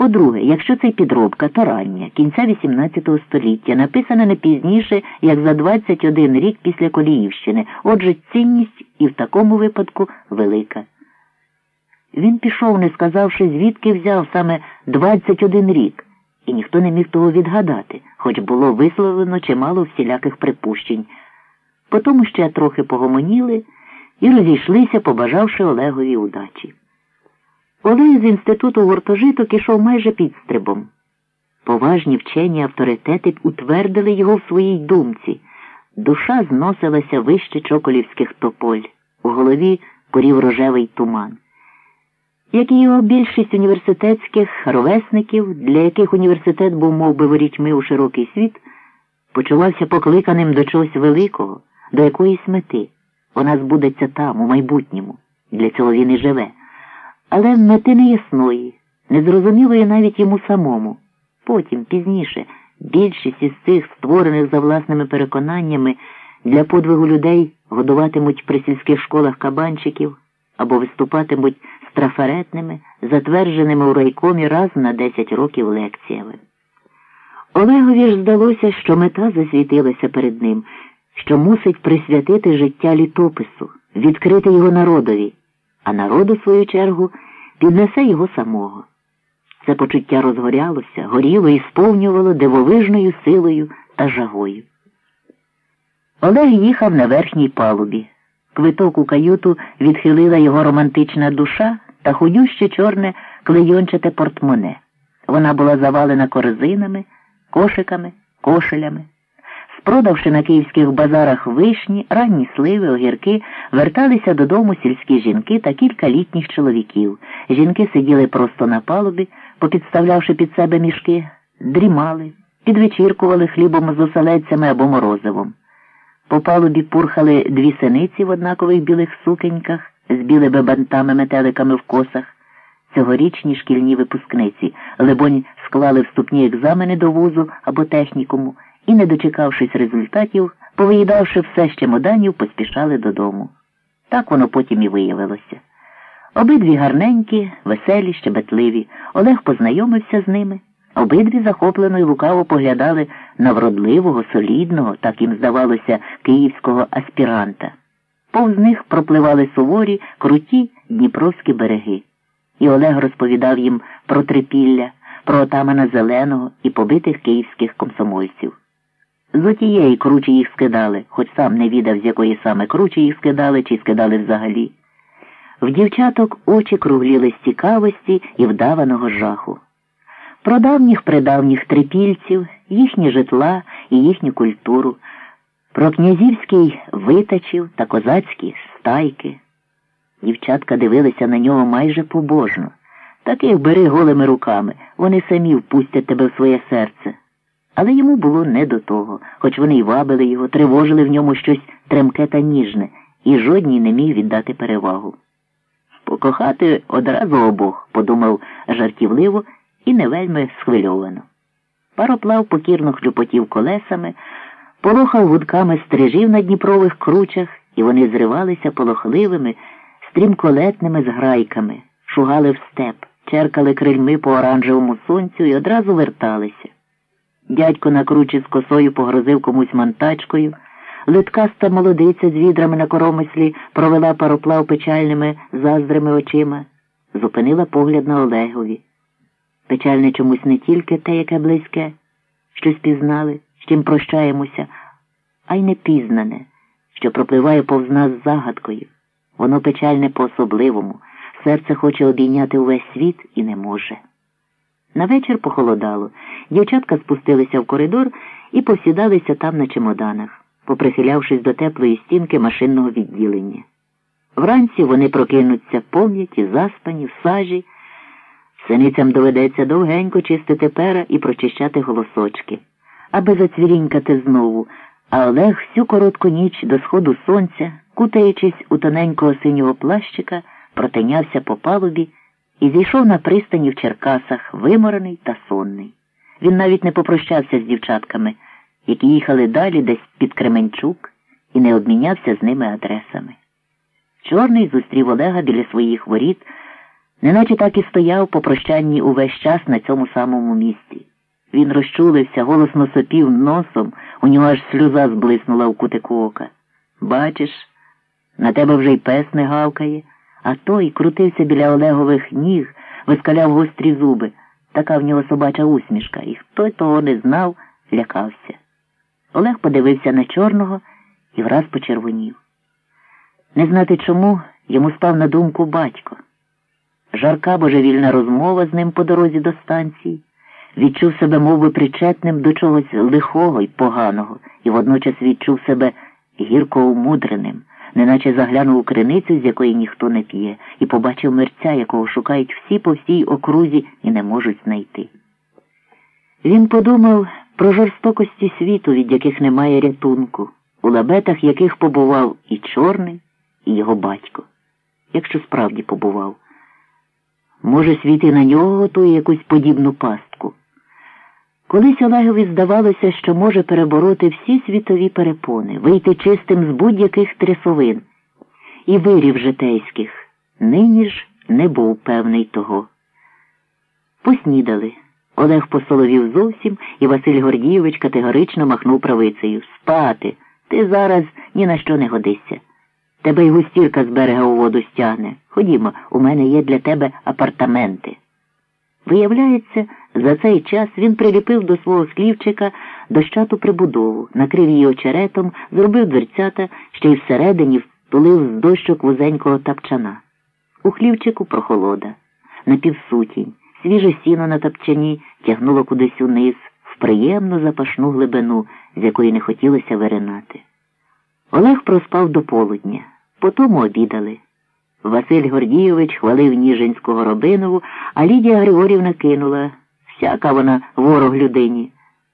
По-друге, якщо це підробка, то рання, кінця XVIII століття, написана не пізніше, як за 21 рік після Коліївщини, отже, цінність і в такому випадку велика. Він пішов, не сказавши, звідки взяв саме 21 рік, і ніхто не міг того відгадати, хоч було висловлено чимало всіляких припущень. Потому ще трохи погомоніли і розійшлися, побажавши Олегові удачі. Олег з інституту гуртожиток ішов майже підстрибом. Поважні вчені авторитети утвердили його в своїй думці. Душа зносилася вище чоколівських тополь, у голові порів рожевий туман. Як і його більшість університетських ровесників, для яких університет був мов би, ворітьми у широкий світ, почувався покликаним до чогось великого, до якоїсь мети. Вона збудеться там, у майбутньому. Для цього він і живе але мети неясної, незрозумілої навіть йому самому. Потім, пізніше, більшість із цих створених за власними переконаннями для подвигу людей годуватимуть при сільських школах кабанчиків або виступатимуть з затвердженими у райкомі раз на 10 років лекціями. Олегові ж здалося, що мета засвітилася перед ним, що мусить присвятити життя літопису, відкрити його народові а народ, у свою чергу, піднесе його самого. Це почуття розгорялося, горіло і сповнювало дивовижною силою та жагою. Олег їхав на верхній палубі. Квиток у каюту відхилила його романтична душа та худюще чорне клейончате портмоне. Вона була завалена корзинами, кошиками, кошелями. Продавши на київських базарах вишні, ранні сливи, огірки, верталися додому сільські жінки та кілька літніх чоловіків. Жінки сиділи просто на палубі, попідставлявши під себе мішки, дрімали, підвечіркували хлібом з оселедцями або морозивом. По палубі пурхали дві синиці в однакових білих сукеньках з білими бантами метеликами в косах. Цьогорічні шкільні випускниці, либонь, склали вступні екзамени до вузу або технікуму і, не дочекавшись результатів, повиїдавши все з чемоданів, поспішали додому. Так воно потім і виявилося. Обидві гарненькі, веселі, щебетливі. Олег познайомився з ними. Обидві захоплено й лукаво поглядали на вродливого, солідного, так їм здавалося, київського аспіранта. Повз них пропливали суворі, круті дніпровські береги. І Олег розповідав їм про трипілля, про отамана Зеленого і побитих київських комсомольців. З отієї кручі їх скидали, хоч сам не відав, з якої саме кручі їх скидали чи скидали взагалі. В дівчаток очі кругліли з цікавості і вдаваного жаху. Про давніх придавніх трипільців, їхні житла і їхню культуру, про князівський витачів та козацькі стайки. Дівчатка дивилися на нього майже побожно. Таких бери голими руками, вони самі впустять тебе в своє серце. Але йому було не до того, хоч вони й вабили його, тривожили в ньому щось тремке та ніжне, і жодній не міг віддати перевагу. Покохати одразу обох, подумав жартівливо і не вельми схвильовано. Пароплав покірно хлюпотів колесами, полохав гудками стрижів на дніпрових кручах, і вони зривалися полохливими, стрімколетними зграйками, шугали в степ, черкали крильми по оранжевому сонцю і одразу верталися. Дядько на кручі з косою погрозив комусь мантачкою. Литкаста молодиця з відрами на коромислі провела пароплав печальними заздрими очима, зупинила погляд на Олегові. Печальне чомусь не тільки те, яке близьке, щось пізнали, з чим прощаємося, а й непізнане, що пропливає повз нас загадкою. Воно печальне по особливому, серце хоче обійняти увесь світ і не може. На вечір похолодало. Дівчатка спустилися в коридор і посідалися там на чемоданах, поприхилявшись до теплої стінки машинного відділення. Вранці вони прокинуться пом'яті, заспані, в сажі. Синицям доведеться довгенько чистити пера і прочищати голосочки, аби зацвірінькати знову, а Олег всю коротку ніч до сходу сонця, кутаючись у тоненького синього плащика, протинявся по палубі і зійшов на пристані в Черкасах, виморений та сонний. Він навіть не попрощався з дівчатками, які їхали далі десь під Кременчук, і не обмінявся з ними адресами. Чорний зустрів Олега біля своїх воріт Неначе так і стояв по прощанні увесь час на цьому самому місці. Він розчулився, голосно сопів носом, у нього аж сльоза зблиснула в кутику ока. Бачиш, на тебе вже й пес не гавкає, а той крутився біля Олегових ніг, вискаляв гострі зуби. Така в нього собача усмішка, і хто того не знав, лякався. Олег подивився на чорного і враз почервонів. Не знати чому йому спав на думку батько. Жарка божевільна розмова з ним по дорозі до станції, відчув себе мов би, причетним до чогось лихого й поганого, і водночас відчув себе гірко умудреним, неначе заглянув у криницю, з якої ніхто не п'є, і побачив мерця, якого шукають всі по всій окрузі і не можуть знайти. Він подумав про жорстокості світу, від яких немає рятунку, у лабетах яких побував і чорний, і його батько, якщо справді побував. Може, світ і на нього готує якусь подібну пастку. Колись Олегові здавалося, що може перебороти всі світові перепони, вийти чистим з будь-яких трясовин і вирів житейських. Нині ж не був певний того. Поснідали. Олег посоловів зовсім, і Василь Гордійович категорично махнув правицею. Спати. Ти зараз ні на що не годишся. Тебе й густірка з берега у воду стягне. Ходімо, у мене є для тебе апартаменти. Виявляється, за цей час він приліпив до свого склівчика дощату прибудову, накрив її очеретом, зробив дверцята, ще й всередині втулив з дощок вузенького тапчана. У хлівчику прохолода, напівсутінь, свіже сіно на тапчані тягнуло кудись униз, в приємну запашну глибину, з якої не хотілося виринати. Олег проспав до полудня, потому обідали. Василь Гордійович хвалив Ніжинського Робинову, а Лідія Григорівна кинула. Всяка вона ворог людині.